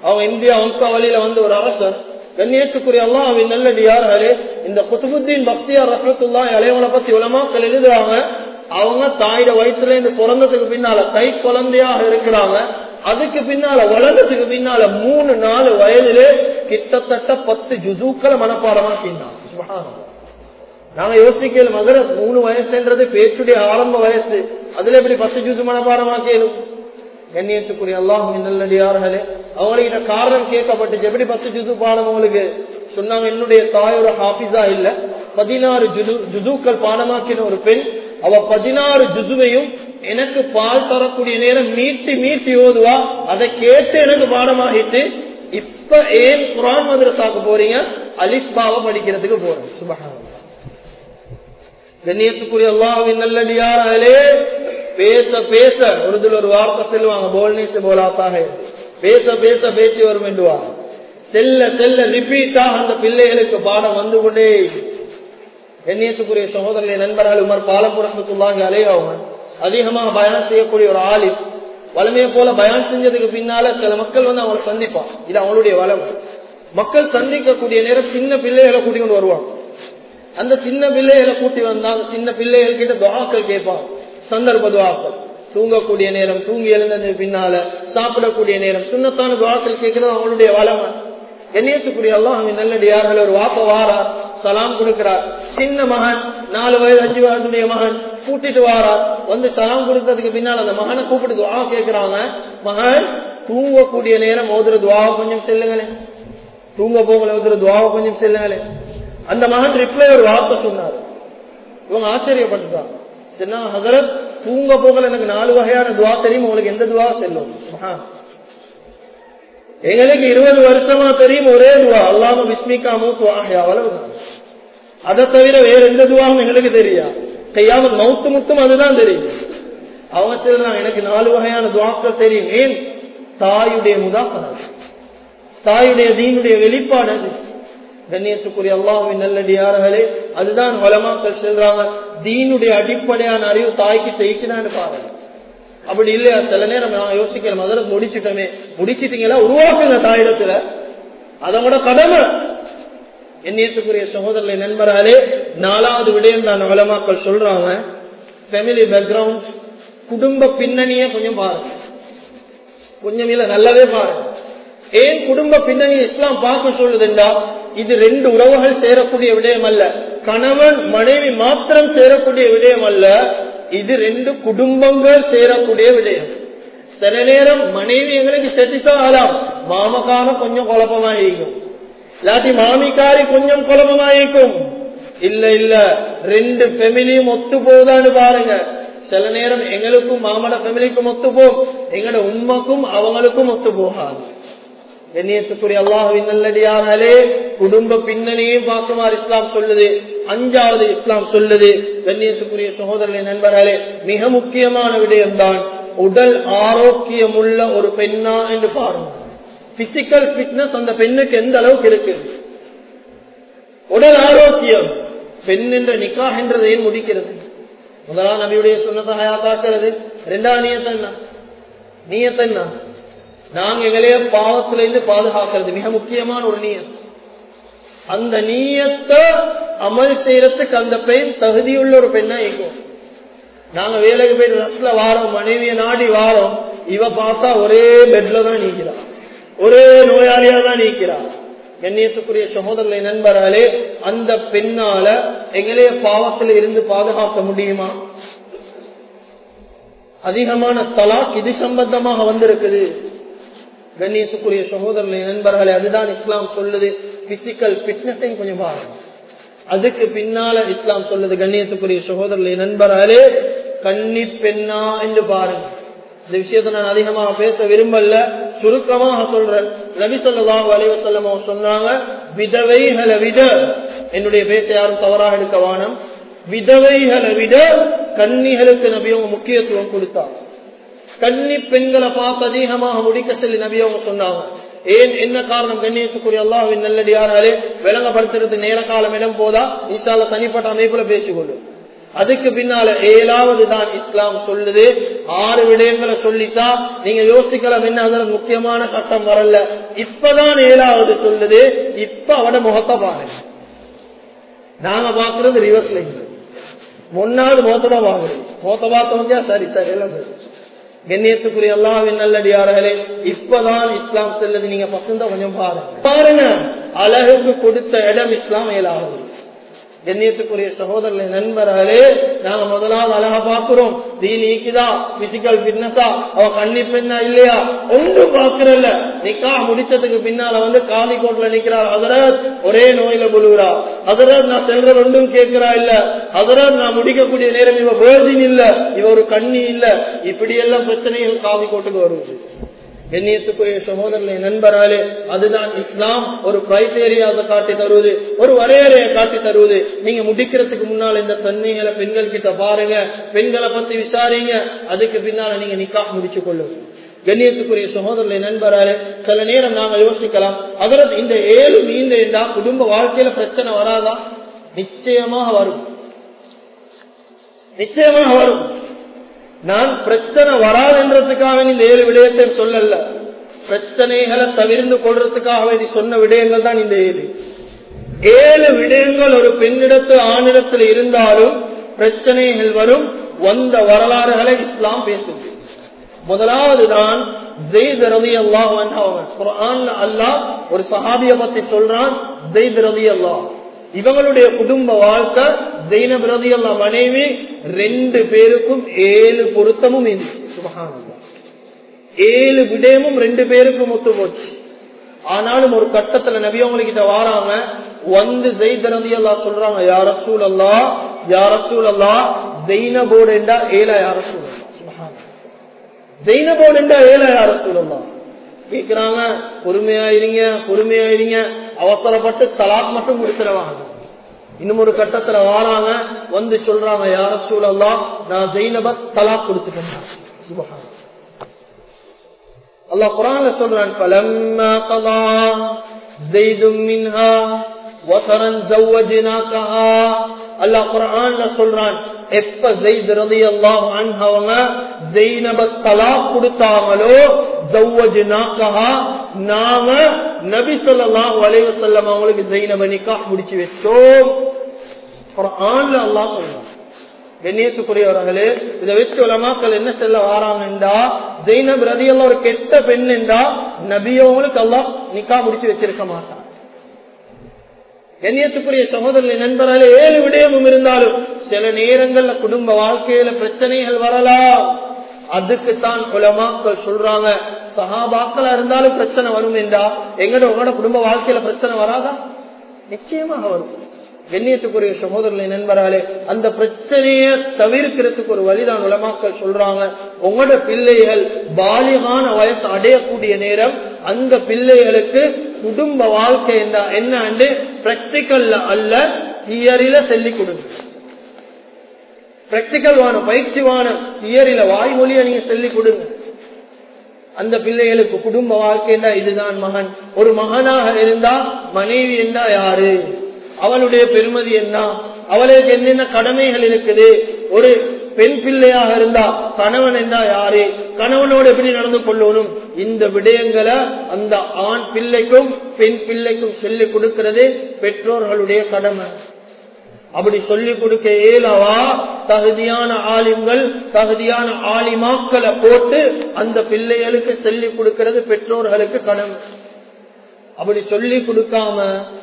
அவங்க இந்தியா வம்சாவளியில வந்து ஒரு அரசர். கண்ணியத்துக்குரிய எல்லாம் அவன் நல்லடியார்களே இந்த குத்துபுத்தீன் பக்தியார் ரஹத்துல்லா அலையவனை பத்தி உலமாக்கள் எழுதுறாங்க. அவங்க தாயோட வயிற்றுல இருந்து பிறந்ததுக்கு பின்னால கை குழந்தையாக இருக்கிறாங்க. அதுக்கு பின்னால வளர்ந்ததுக்கு பின்னால மூணு நாலு வயதிலே கிட்டத்தட்ட பத்து ஜுசூக்களை மனப்பாடமாக்கினாங்க நாங்க யோசிக்கல மகர மூணு வயசுன்றது பேச்சுடைய ஆரம்ப வயசு. அதுல எப்படி பத்து ஜூசு மனப்பாடமாக்கலும் கண்ணியத்துக்குரிய எல்லாம் நல்லடியார்களே அவங்ககிட்ட காரணம் கேட்கப்பட்டுச்சு. எப்படி பத்து ஜுசு பாடம் அவங்களுக்கு? சொன்னாங்க என்னுடைய தாயோட ஹாபிஸா இல்ல. பதினாறு ஜுதுக்கள் பாடமாக்கின ஒரு பெண் அவ பதினாறு ஜுசுவையும் எனக்கு பால் தரக்கூடிய நேரம் மீட்டி மீட்டி ஓதுவா? அதை கேட்டு எனக்கு பாடமாகிட்டு இப்ப ஏன் குரான் மதுரசாக்கு போறீங்க? அலிஸ்பாவை படிக்கிறதுக்கு போறோம் சுபகான கண்ணியத்துக்குரிய அல்லாவின் நல்லடியாரே பேச பேச ஒரு ஒரு வார்த்தை செல்வாங்க போல்னீஸ் போலாத்தாக பேச பேச பேச்சு வரும் என்றுவாங்க செல்ல செல்ல ரிப்பீட்டாக அந்த பிள்ளைகளுக்கு பாடம் வந்து கொண்டே எண்ணியத்துக்குரிய சகோதரர்களை நண்பர்கள் உமர் பாலபுரத்துக்குள்ளாங்க அலையவங்க அதிகமாக பயணம் செய்யக்கூடிய ஒரு ஆளி வளமையை போல பயணம் செஞ்சதுக்கு பின்னால சில மக்கள் வந்து அவங்களை சந்திப்பான் இது அவங்களுடைய வளமை மக்கள் சந்திக்கக்கூடிய நேரம் சின்ன பிள்ளைகளை கூட்டி கொண்டு வருவாங்க. அந்த சின்ன பிள்ளைகளை கூட்டி வந்தால் சின்ன பிள்ளைகள் கிட்ட துவாக்கள் கேட்பான் சந்தர்ப்ப துவாக்கள். தூங்கக்கூடிய நேரம் தூங்கி எழுந்ததுக்கு பின்னால சாப்பிடக்கூடிய நேரம் சுண்ணத்தான துவாக்கள் கேட்கறது அவங்களுடைய வளமை. எண்ணியத்துக்குரிய எல்லாம் அவங்க நல்லடியார்கள் ஒரு வாப்ப வாரா சலாம் கொடுக்கிறார். சின்ன மகன் நாலு வயது அஞ்சு வயதுடைய மகன் கூட்டிட்டு வாரா. வந்து சலாம் கொடுத்ததுக்கு பின்னால் அந்த மகனை கூப்பிட்டு துவா கேட்கிறாங்க. மகன் தூங்கக்கூடிய நேரம் ஓதுற துவாவை கொஞ்சம் செல்லுங்களேன். தூங்க போகல ஓதுற துவாவை கொஞ்சம் செல்லுங்களேன். அந்த மகன் ரிப்ளை ஒரு வார்த்தை சொன்னார். இவங்க ஆச்சரியப்பட்டுதான் சின்ன ஹசரத் தூங்க போகல எனக்கு நாலு வகையான துவா தெரியும்? உங்களுக்கு எந்த துவா? செல்லும் மகன் எங்களுக்கு இருபது வருஷமா தெரியும் ஒரே துவா. அல்லாம விஸ்மிகா மூத்து அவ்வளவுதான் அதை தவிர வேற எந்த துவாவும் எங்களுக்கு தெரியா? கையாம மௌத்து முத்தும் அதுதான் தெரியும். அவங்க சொல்றாங்க எனக்கு நாலு வகையான துவாக்கள் தெரியும் ஏன் தாயுடைய முதாக்கரம் தாயுடைய தீனுடைய வெளிப்பாடு அது. கண்ணியத்துக்குரிய அல்லாஹின் நல்லடியார்களே அதுதான் வளமாக்கள் செல்றாங்க தீனுடைய அடிப்படையான அறிவு தாய்க்கு செய்கிறான்னு பாருங்க. அப்படி இல்லையா? சில நேரம் நான் யோசிக்கிறேன் முதல்ல முடிச்சிட்டோமே. முடிச்சிட்டீங்களா? உருவாக்குங்க தாயிடத்துல. அதோட கடமை. எண்ணியத்துக்குரிய சகோதரர்களை நண்பர்களே நாலாவது விடயம் தான் வளமாக்கள் சொல்றாங்க. ஃபேமிலி பேக்ரவுண்ட் குடும்ப பின்னணியை கொஞ்சம் பாருங்க. கொஞ்சம் இல்ல நல்லாவே பாருங்க. ஏன் குடும்ப பின்னணி இஸ்லாம் பார்க்க சொல்லுதுண்டா இது ரெண்டு உறவுகள் சேரக்கூடிய விடயம் அல்ல. கணவன் மனைவி மாத்திரம் சேரக்கூடிய விடயம் அல்ல. இது ரெண்டு குடும்பங்கள் சேரக்கூடிய விடயம். சில நேரம் மனைவி எங்களுக்கு செட்டித்தான் ஆகலாம் மாமக்கார கொஞ்சம் குழப்பமா இருக்கும் இல்லாட்டி மாமிக்காரி கொஞ்சம் குழப்பமாயிருக்கும் இல்ல இல்ல ரெண்டு ஃபெமிலியும் ஒத்து போகுதான்னு பாருங்க சில நேரம் எங்களுக்கும் மாமட ஃபெமிலிக்கும் ஒத்து போகும் எங்களோட உண்மைக்கும் அவங்களுக்கும் ஒத்து போகாது கண்ணியத்துக்குரிய அல்லாஹுவின் நல்லடியானாலே குடும்ப பின்னணியும் பார்க்குமாறு இஸ்லாம் சொல்லுது அஞ்சாவது இஸ்லாம் சொல்லுது கண்ணியத்துக்குரிய சகோதரர்களை நண்பர்களே மிக முக்கியமான விடயம்தான் உடல் ஆரோக்கியமுள்ள ஒரு பெண்ணா என்று பாருங்க பிசிக்கல் பிட்னஸ் அந்த பெண்ணுக்கு எந்த அளவுக்கு இருக்கு? உடல் ஆரோக்கியம். பெண் என்ற நிக்கா என்றதை ஏன் முடிக்கிறது? முதலாம் நபியுடைய சொன்னதாக ஹயாத்தாக்குறது ரெண்டாவது நீயத்த என்ன? நீயத்த என்ன? நாங்க எங்களைய பாவத்திலிருந்து பாதுகாக்கிறது. மிக முக்கியமான ஒரு நீயம் அந்த நீயத்தை அமல் செய்யறதுக்கு அந்த பெண் தகுதியுள்ள ஒரு பெண்ணா இருக்கும் நாங்க வேலைக்கு போயிட்டு ரஸ்ல வாரோம் மனைவியை நாடி வாரோம் இவ பார்த்தா ஒரே பெட்ல தான் ஒரே நோயாளியா தான் நீக்கிறார் கண்ணியத்துக்குரிய சகோதரர்களை நண்பர்களே அந்த பெண்ணால எங்களைய பாவத்தில் இருந்து பாதுகாக்க முடியுமா? அதிகமான தலாக் இது சம்பந்தமாக வந்திருக்குது. கண்ணியத்துக்குரிய சகோதரர்களை நண்பர்களே அதுதான் இஸ்லாம் சொல்லுது. பிசிக்கல் பிட்னஸையும் கொஞ்சம் பாருங்க. அதுக்கு பின்னால இஸ்லாம் சொல்லுது கண்ணியத்துக்குரிய சகோதரர்களை நண்பர்களே கண்ணி பெண்ணா என்று பாருங்க. இந்த விஷயத்தை நான் அதிகமாக பேச விரும்பல. சுருக்கமாக சொல்றேன் நபி சொல்லாஹ் அலைவசல்லம் சொன்னாங்க விதவைகளை விட என்னுடைய பேச்சை யாரும் தவறாக எடுக்க வானம் விதவைகளை விட கன்னிகளுக்கு நபியவங்க முக்கியத்துவம் கொடுத்தாங்க. கன்னி பெண்களை பார்த்து அதிகமாக முடிக்க சொல்லி நபியவங்க சொன்னாங்க. ஏன்? என்ன காரணம்? கண்ணியத்துக்குரிய அல்லாவின் நல்லடியார்களே விளங்கப்படுத்துறது நேர காலம் இடம் போதா? இன்ஷால தனிப்பட்ட அமைப்புல பேசிக்கொள்ளும் அதுக்கு பின்னால ஏழாவது தான் இஸ்லாம் சொல்லுது. ஆறு விடயங்களை சொல்லித்தா நீங்க யோசிக்கலாம் என்ன அதுல முக்கியமான சட்டம் வரல. இப்பதான் ஏழாவது சொல்லுது. இப்ப அவட முகத்தை பாருங்க. நாங்க பாக்குறது ரிவர்ஸ்ல முன்னாவது முகத்தை பாக்குறோம் முகத்தை பார்த்தவங்க சரி சரி எல்லாம் கண்ணியத்துக்குரிய அல்லாவின் நல்லடியார்களே இப்பதான் இஸ்லாம் செல்லது. நீங்க பசங்க கொஞ்சம் பாருங்க. பாருங்க. அழகுக்கு கொடுத்த இடம் இஸ்லாம் ஏழாவது. கண்ணியத்துக்குரிய சகோதரர்களை நண்பர்களே நாங்க முதலாவது அழகா பாக்குறோம் தீன் ஈக்குதா பிசிக்கல் பிட்னஸா அவ கண்ணி பெண்ணா இல்லையா? ஒன்றும் பாக்குறல்ல நிக்கா முடிச்சதுக்கு பின்னால வந்து காலி கோட்ல நிக்கிறார் அதரத் ஒரே நோயில புழுகிறா அதரத் நான் செல்ற ரெண்டும் கேட்கிறா இல்ல. அதரத் நான் முடிக்கக்கூடிய நேரம் இவ வேர்தின் இல்ல. இவ ஒரு கண்ணி இல்ல. இப்படி எல்லாம் பிரச்சனைகள் காவி கோட்டுக்கு வருது. கண்ணியத்துக்குரிய சகோதரர்களை நண்பராலே அதுதான் இஸ்லாம். ஒரு கிரைட்டேரியாவை காட்டி தருவது ஒரு வரையறையை காட்டி தருவது. நீங்க முடிக்கிறதுக்கு முன்னால் இந்த தன்மைகளை பெண்கள் கிட்ட பாருங்க. பெண்களை பத்தி விசாரிங்க. அதுக்கு பின்னால நீங்க நிக்கா முடிச்சு கொள்ளுங்க. கண்ணியத்துக்குரிய சகோதரர்களை நண்பராலே சில நேரம் நாங்கள் யோசிக்கலாம். அதற்கு இந்த ஏழு மீண்டு என்றா குடும்ப வாழ்க்கையில பிரச்சனை வராதா? நிச்சயமாக வரும். நிச்சயமாக வரும். நான் பிரச்சனை வராதுன்றதுக்காக இந்த ஏழு விடயத்தை சொல்லல. பிரச்சனைகளை தவிர்ந்து கொள்றதுக்காக நீ சொன்ன விடயங்கள் தான் இந்த ஏழு. ஏழு விடயங்கள் ஒரு பெண்ணிடத்து ஆணிடத்தில் இருந்தாலும் பிரச்சனைகள் வரும் வந்த வரலாறுகளை இஸ்லாம் பேசுது. முதலாவது தான் ஜெயித் ரவி அல்லாஹ் அல்லாஹ் ஒரு சஹாபிய பத்தி சொல்றான் ஜெயித் ரவி அல்லாஹ் இவங்களுடைய குடும்ப வாழ்க்கை ஜெயினப் பிரதி அல்லா மனைவி ரெண்டு பேருக்கும் ஏழு பொருத்தமும் ஏழு விடயமும் ரெண்டு பேருக்கும் ஒத்து போச்சு. ஆனாலும் ஒரு கட்டத்துல நபி அவங்ககிட்ட வாராம வந்து ஜெயித் ரதி அல்லா சொல்றாங்க யார சூழல்லா அல்லா யார சூழல்லா அல்லா ஜெயினபோடு என்றா ஏழா யார சூழல்லா ஜெயினபோடு என்றா ஏழா யார சூழ் அல்லா கேட்கிறாங்க பொறுமையாயிருங்க பொறுமையாயிருங்க. அவசரப்பட்டு தலாக் மட்டும் கொடுத்துருவாங்க இன்னும் ஒரு கட்டத்துல வாராங்க வந்து சொல்றாங்க யார சூழல்லாம் நான் ஜெயினப தலாக் கொடுத்துட்டேன். அல்லா குரான்ல சொல்றான் பலம்மா கலா ஜெய்தும் மின்ஹா வசரன் ஜவ்வஜினாக்கா அல்லா குரான்ல சொல்றான் எப்ப ஜெயித் ரலியல்லாஹு அன்ஹு அவங்க ஜெயினப தலா கொடுத்தாங்களோ ஜவ்வஜ்னாக்கஹா நாம நபி சொல்லலாம் வளைவு வஸல்லம் அவங்களுக்கு ஜெயினப நிக்கா முடிச்சு வச்சோம். ஆண்ல அல்லாஹ் சொல்றான். கண்ணியத்துக்குரியவர்களே இதை வச்சு உலமாக்கள் என்ன செல்ல வாராங்கண்டா ஜெயினப் ரதி எல்லாம் ஒரு கெட்ட பெண் என்றா நபியவங்களுக்கு எல்லாம் நிக்கா முடிச்சு வச்சிருக்க மாட்டான். கண்ணியத்துக்குரிய சகோதரின் நண்பர்களே ஏழு விடயமும் இருந்தாலும் சில நேரங்கள்ல குடும்ப வாழ்க்கையில பிரச்சனைகள் வரலாம். அதுக்குத்தான் குலமாக்கள் சொல்றாங்க. சகாபாக்களா இருந்தாலும் பிரச்சனை வரும் என்றா எங்கட உங்களோட குடும்ப வாழ்க்கையில பிரச்சனை வராதா? நிச்சயமாக வரும். கண்ணியத்துக்குரிய சகோதரர்களை நண்பர்களே அந்த பிரச்சனையை தவிர்க்கிறதுக்கு ஒரு வழிதான் உலமாக்கள் சொல்றாங்க. உங்களோட பிள்ளைகள் பாலியமான வயசு அடையக்கூடிய நேரம் அந்த பிள்ளைகளுக்கு குடும்ப வாழ்க்கை என்ன என்ன பிராக்டிக்கல்ல அல்ல தியரில சொல்லி கொடுங்க. பிராக்டிக்கல்வான பயிற்சிவான தியரில வாய்மொழிய நீங்க சொல்லிக் கொடுங்க. அந்த பிள்ளைகளுக்கு குடும்ப வாழ்க்கைன்னா இதுதான் மகன். ஒரு மகனாக இருந்தா மனைவி என்றா யாரு? அவளுடைய பெருமதி என்ன? அவளுக்கு என்னென்ன கடமைகள் இருக்குது? ஒரு பெண் பிள்ளையாக இருந்தா கணவன் என்ன யாரு? கணவனோடு எப்படி நடந்து கொள்ளணும்? இந்த விடயங்களை அந்த ஆண் பிள்ளைக்கும் பெண் பிள்ளைக்கும் சொல்லிக் கொடுக்கிறது பெற்றோர்களுடைய கடமை. அப்படி சொல்லிக் கொடுக்க ஏலவா தகுதியான ஆலிம்கள் தகுதியான ஆலிமாக்களை போட்டு அந்த பிள்ளைகளுக்கு சொல்லிக் கொடுக்கிறது பெற்றோர்களுக்கு கடமை. அப்படி சொல்லி கொடுக்காம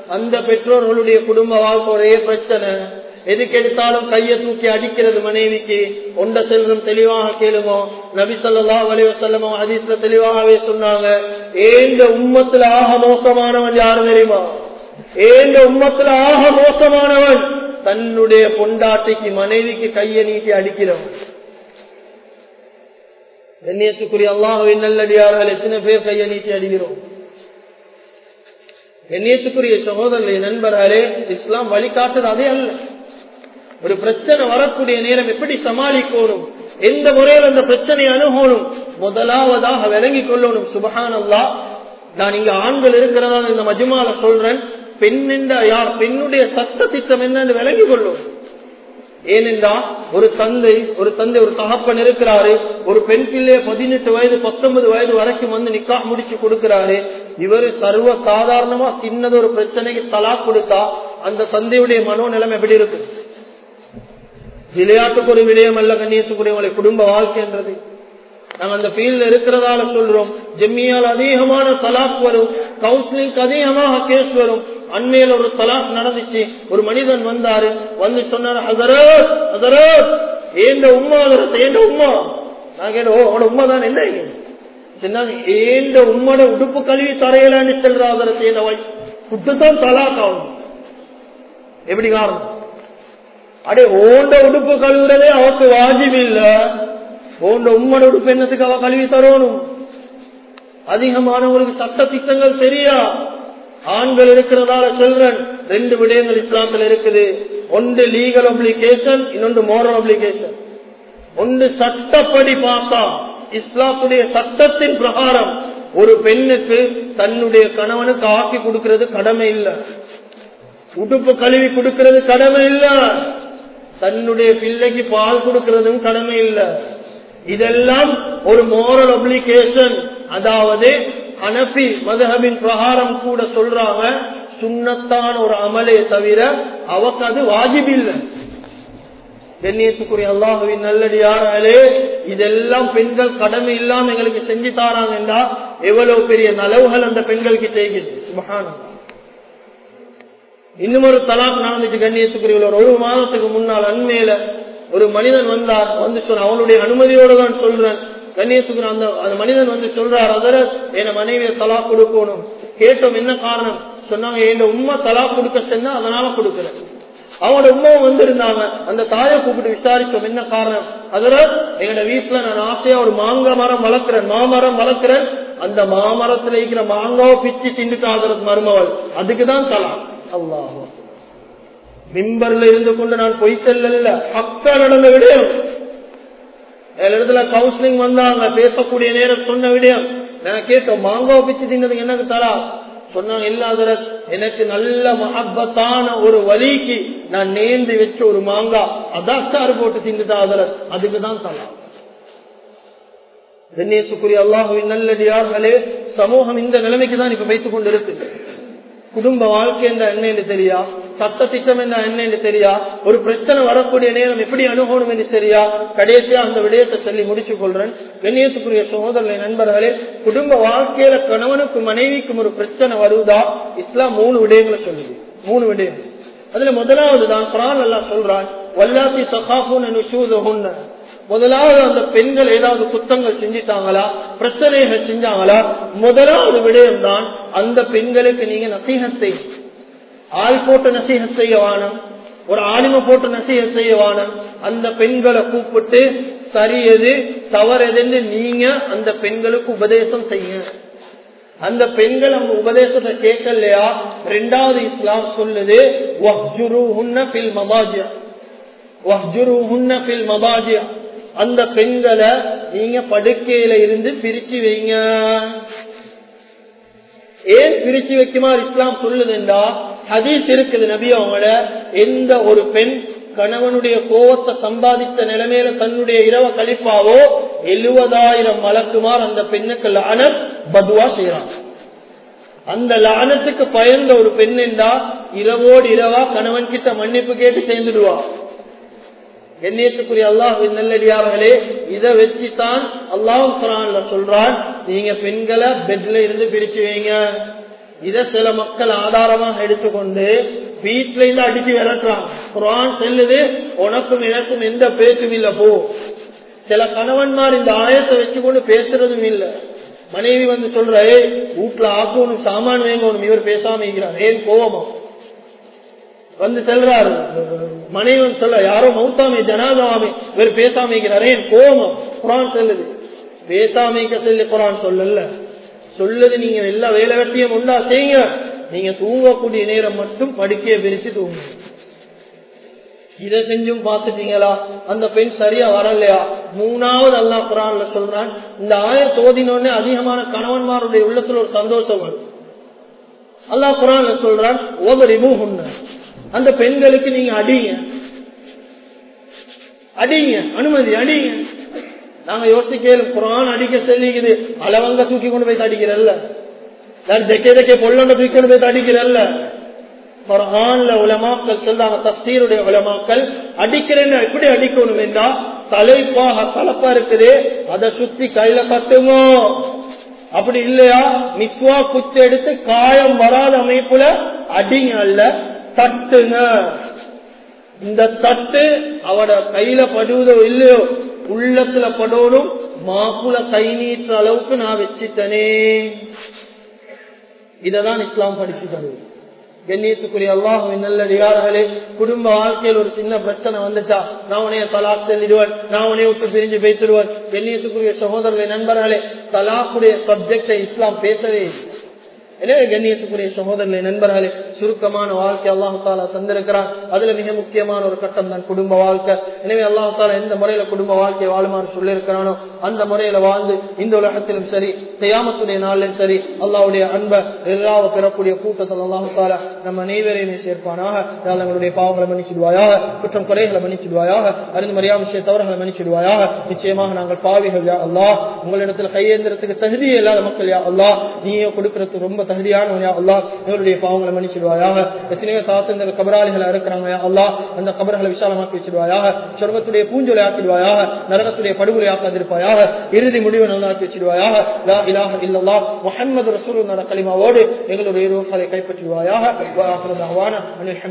அந்த பெற்றோர்களுடைய குடும்ப வாழ்க்கை ஒரே பிரச்சனை. எதுக்கு எடுத்தாலும் கையை தூக்கி அடிக்கிறது மனைவிக்கு. ஒண்ட செல்வம் தெளிவாக கேளுமோ நபி சொல்லா வலிவ செல்லமோ அதிசல தெளிவாகவே சொன்னாங்க. ஏந்த உம்மத்துல ஆக மோசமானவன் யாரு தெரியுமா? ஏந்த உம்மத்துல ஆக மோசமானவன்? தன்னுடைய பொண்டாட்டிக்கு மனைவிக்கு கையை நீட்டி அடிக்கிறவன். கண்ணியத்துக்குரிய அல்லாஹுவின் நல்லடியார்கள் எத்தனை பேர் கையை நீட்டி அடிக்கிறோம். கண்ணியத்துக்குரிய சகோதரர்களே நண்பர்களே இஸ்லாம் வழிகாட்டுறது அதே அல்ல. ஒரு பிரச்சனை வரக்கூடிய நேரம் எப்படி சமாளிக்கணும்? எந்த முறையில் அந்த பிரச்சனையை அணுகணும்? முதலாவதாக விளங்கிக் கொள்ளணும். சுபகானல்லா நான் இங்க ஆண்கள் இருக்கிறதா இந்த மஜுமால சொல்றேன். பெண் யார்? பெண்ணுடைய சட்ட திட்டம் என்னன்னு விளங்கிக் கொள்ளும் ஏனென்றா ஒரு தந்தை ஒரு தந்தை ஒரு தகப்பன் இருக்கிறாரு. ஒரு பெண் பிள்ளைய பதினெட்டு வயது பத்தொன்பது வயது வரைக்கும் வந்து நிக்கா முடிச்சு கொடுக்கிறாரு. இவரு சர்வ சாதாரணமா சின்னது ஒரு பிரச்சனைக்கு தலா கொடுத்தா அந்த தந்தையுடைய மனோநிலைமை எப்படி இருக்கு? விளையாட்டுக்கு ஒரு விடயம் அல்ல கண்ணியத்துக்குரியவங்களை குடும்ப வாழ்க்கைன்றது. நாங்க அந்த ஃபீல்ட்ல இருக்கிறதால சொல்றோம். ஜெம்மியால் அதிகமான தலாக் வரும். கவுன்சிலிங் அதிகமாக கேஸ் வரும். அண்மையில ஒரு தலாக் நடந்துச்சு. ஒரு மனிதன் வந்தாரு. வந்து சொன்னாரு ஹசரத் ஹசரத் ஏந்த உமா ஏந்த உமா நான் கேட்டேன் உங்களோட உமா தான் என்ன சொன்னாங்க ஏந்த உம்மோட உடுப்பு கழுவி தரையலான்னு செல்ற அதரத்தை ஏந்த வாய் குட்டுத்தான் தலாக் ஆகும். எப்படி காரணம்? அடே ஓண்ட உடுப்பு கழுவுறதே அவருக்கு வாஜிப் இல்ல. ஓண்ட உம்மோட உடுப்பு என்னத்துக்கு அவ கழுவி தரணும்? அதிகமானவங்களுக்கு சட்ட திட்டங்கள் தெரியா? ஆண்கள் இருக்கிறதால சொல்றேன் ரெண்டு விடயங்கள் இஸ்லாத்துல இருக்குது. ஒன்று லீகல் அப்ளிகேஷன் இன்னொன்று மோரல் அப்ளிகேஷன் ஒன்று சட்டப்படி பார்த்தா இஸ்லாத்துடைய சட்டத்தின் பிரகாரம் ஒரு பெண்ணுக்கு தன்னுடைய கணவனுக்கு ஆக்கி கொடுக்கிறது கடமை இல்லை. உடுப்பு கழுவி கொடுக்கிறது கடமை இல்ல. தன்னுடைய பிள்ளைக்கு பால் கொடுக்கிறதும் கடமை இல்ல. இதெல்லாம் ஒரு மோரல் அப்ளிகேஷன் அதாவது அனபி மதுஹபின் பிரகாரம் கூட சொல்றாங்க சுண்ணத்தான் ஒரு அமலே தவிர அவக்கு அது வாஜிபில்லை. கண்ணியத்துக்குரிய அல்லாஹுவின் நல்லடியாராலே இதெல்லாம் பெண்கள் கடமை இல்லாம எங்களுக்கு செஞ்சு தாராங்கன்றா எவ்வளவு பெரிய நலவுகள் அந்த பெண்களுக்கு செய்கிறது சுபகானம் இன்னும் ஒரு தலாக் நடந்துச்சு கண்ணியத்துக்குரிய ஒரு ஒரு மாதத்துக்கு முன்னால் அண்மையில ஒரு மனிதன் வந்தார். வந்து சொன்ன அவனுடைய அனுமதியோடு தான் சொல்றேன். கண்ணியத்துக்கு அந்த அந்த மனிதன் வந்து சொல்றார் அதர என் மனைவியை தலா கொடுக்கணும். கேட்டோம் என்ன காரணம்? சொன்னாங்க என் உண்மை தலா கொடுக்க சொன்னா அதனால கொடுக்கல. அவனோட உமாவும் வந்திருந்தாங்க. அந்த தாயை கூப்பிட்டு விசாரிச்சோம் என்ன காரணம்? அதுல எங்களோட வீட்டுல நான் ஆசையா ஒரு மாங்காய் மரம் வளர்க்கிறேன் மாமரம் வளர்க்கிறேன். அந்த மாமரத்துல இருக்கிற மாங்காவை பிச்சு திண்டுட்டாகிறது மருமவள் அதுக்குதான் தலா அல்லாஹ். மிம்பர்ல இருந்து கொண்டு நான் பொய் செல்ல அக்கா நடந்த விடயம். இடத்துல கவுன்சிலிங் வந்தாங்க பேசக்கூடிய நேரம் சொன்ன விடயம். நான் கேட்டோம் மாங்காவை பிச்சு தின்னதுக்கு எனக்கு தரா சொன்னாங்க இல்லாத எனக்கு நல்ல மஹப்பத்தான ஒரு வலிக்கு நான் நேர்ந்து வச்ச ஒரு மாங்கா அதாச்சாறு போட்டு தின்னுட்டா அதுக்கு தான் தலா. கண்ணியத்துக்குரிய அல்லாஹுவின் நல்லடியார்களே சமூகம் இந்த நிலைமைக்கு தான் இப்ப வைத்துக் கொண்டிருக்கு குடும்ப வாழ்க்கை என்ற என்ன தெரியா? சட்ட திட்டம் என்ன என்ன தெரியா? ஒரு பிரச்சனை வரக்கூடிய நேரம் எப்படி அணுகணும் என்று தெரியா? கடைசியா அந்த விடயத்தை சொல்லி முடிச்சு கொள்றேன். கண்ணியத்துக்குரிய சகோதரர்களை நண்பர்களே குடும்ப வாழ்க்கையில கணவனுக்கும் மனைவிக்கும் ஒரு பிரச்சனை வருவதா இஸ்லாம் மூணு விடயங்களை சொல்லுது. மூணு விடயங்கள். அதுல முதலாவது தான் குரான் எல்லாம் சொல்றான் வல்லாத்தி சகாஃபூன் முதலாவது அந்த பெண்கள் ஏதாவது குத்தங்கள் செஞ்சிட்டாங்களா பிரச்சனைகள் செஞ்சாங்களா முதலாவது விடயம் தான் அந்த பெண்களுக்கு நீங்க நசீகத்தை. ஆள் போட்டு நசீக செய்ய வானம் ஒரு ஆலிம போட்டு நசீக செய்ய வானம். அந்த பெண்களை கூப்பிட்டு சரி எது தவறு எதுன்னு நீங்க அந்த பெண்களுக்கு உபதேசம் செய்யுங்க. அந்த பெண்கள் அவங்க உபதேசத்தை கேட்கலையா? ரெண்டாவது இஸ்லாம் சொல்லுது அந்த பெண்களை நீங்க படுக்கையில இருந்து பிரிச்சு வைங்க. ஏன் பிரிச்சு வைக்குமாறு இஸ்லாம் சொல்லுதுண்டா ஹதீஸ் இருக்குது நபி அவங்கள எந்த ஒரு பெண் கணவனுடைய கோவத்தை சம்பாதித்த நிலைமையில தன்னுடைய இரவ கழிப்பாவோ எழுபதாயிரம் மலக்குமார் அந்த பெண்ணுக்கு லானத் பதுவா செய்யறாங்க அந்த லானத்துக்கு பயந்த ஒரு பெண் என்றா இரவோடு இரவா கணவன் கிட்ட மன்னிப்பு கேட்டு சேர்ந்துடுவா. எண்ணியத்துக்குரிய அல்லாஹின் நல்லடியார்களே இதை வச்சுதான் அல்லாஹும் குரான்ல சொல்றான் நீங்க பெண்களை பெட்ல இருந்து பிரிச்சு வைங்க. இத சில மக்கள் ஆதாரமாக எடுத்துக்கொண்டு வீட்டுல இருந்து அடிச்சு விளக்குறான் குரான் செல்லுது உனக்கும் எனக்கும் எந்த பேச்சும் இல்ல போ. சில கணவன்மார் இந்த ஆயத்தை வச்சுக்கொண்டு பேசுறதும் இல்ல. மனைவி வந்து சொல்ற வீட்டுல ஆக்கணும் சாமான் வேங்கணும் இவர் பேசாம இருக்கிறார். ஏன் கோவமா. வந்து செல்றாரு. மனைவன் சொல்ல யாரோ மௌத்தாமே ஜனாதாமே இவர் பேசாம இருக்கிறார் கோபம். குரான் சொல்லுது. பேசாமைக்க சொல்லி குரான்? சொல்லல சொல்லுது நீங்க எல்லா வேலை வெட்டியும் உண்டா? செய்யுங்க. நீங்க தூங்கக்கூடிய நேரம் மட்டும் படுக்கையை பிரிச்சு தூங்குங்க. இதை செஞ்சும் பார்த்துட்டீங்களா? அந்த பெண் சரியா வரலையா? மூணாவது அல்லா குரான்ல சொல்றான் இந்த ஆய தோதினோடனே அதிகமான கணவன்மாருடைய உள்ளத்துல ஒரு சந்தோஷம் வரும். அல்லா குரான்ல சொல்றான் ஒவ்வொரு அந்த பெண்களுக்கு நீங்க அடிங்க. அடிங்க அனுமதி அடிங்க. நாங்க யோசிக்கலும் குரான் அடிக்க சொல்லிக்குது. அளவங்க தூக்கி கொண்டு போய் அடிக்கிறல்ல நான் தெக்கே தெக்கே பொல்லொண்ட தூக்கி கொண்டு போய் அடிக்கிறல்ல குரான்ல உலமாக்கள் சொல்றாங்க தப்சீருடைய உலமாக்கள் அடிக்கிறேன்னு எப்படி அடிக்கணும் என்றா தலைப்பாக தலப்பா இருக்குது அதை சுத்தி கையில கட்டுமோ அப்படி இல்லையா? மிஸ்வா குச்சி எடுத்து காயம் வராத அமைப்புல அடிங்க அல்ல. தட்டுங்க. இந்த தட்டு அவட கையில படுவதோ இல்லையோ உள்ளத்துல படோனும் மாப்புல கை நீட்டுற அளவுக்கு நான் வச்சுட்டனே. இததான் இஸ்லாம் படிச்சு தருவது கண்ணியத்துக்குரிய அல்லாஹும் நல்லடியார்களே குடும்ப வாழ்க்கையில் ஒரு சின்ன பிரச்சனை வந்துட்டா நான் உனைய தலாக் செல்லிடுவேன் நான் உனைய விட்டு பிரிஞ்சு பேசிடுவேன். கண்ணியத்துக்குரிய சகோதரர்களை நண்பர்களே தலாக்குடைய சப்ஜெக்டை இஸ்லாம் பேசவே எனவே கண்ணியத்துக்குரிய சகோதரர்களை நண்பர்களே சுருக்கமான வாழ்க்கை அல்லாஹு தந்திருக்கிறார். அதுல மிக முக்கியமான ஒரு கட்டம் தான் குடும்ப வாழ்க்கை. எனவே அல்லாஹு எந்த முறையில குடும்ப வாழ்க்கையை வாழுமாறு சொல்லியிருக்கிறானோ அந்த முறையில வாழ்ந்து இந்த உலகத்திலும் சரி செய்யாமத்துடைய நாளிலும் சரி அல்லாவுடைய அன்பை எல்லாவ பெறக்கூடிய கூட்டத்தில் அல்லாஹு நம்ம அனைவரையுமே சேர்ப்பானாக. நம்மளுடைய பாவங்களை மன்னிச்சிடுவாயாக குற்றம் குறைகளை மன்னிச்சிடுவாயாக அறிந்து மரியாதை விஷய தவறுகளை மன்னிச்சிடுவாயாக நிச்சயமாக நாங்கள் பாவிகள் யா அல்லாஹ். உங்களிடத்தில் கையேந்திரத்துக்கு தகுதியே இல்லாத மக்கள் யா அல்லாஹ். நீயே கொடுக்கறதுக்கு ரொம்ப தகுதியானவன் அல்லா அல்லாஹ். எங்களுடைய பாவங்களை மன்னிச்சிடுவாயாக. எத்தனையோ தாத்தங்கள் கபராளிகளை இருக்கிறாங்க அல்லா அந்த கபர்களை விசாலமாக்கி வச்சிடுவாயாக. சொர்க்கத்துடைய பூஞ்சொலை ஆக்கிடுவாயாக. நரகத்துடைய படுகொலை ஆக்காதிருப்பாயாக. இறுதி முடிவு நல்லாக்கி வச்சிடுவாயாக. லா இலாஹ இல்லல்லா முஹம்மது ரசூலுல்லாஹ் கலிமாவோடு எங்களுடைய ரூஹலை கைப்பற்றுவாயாக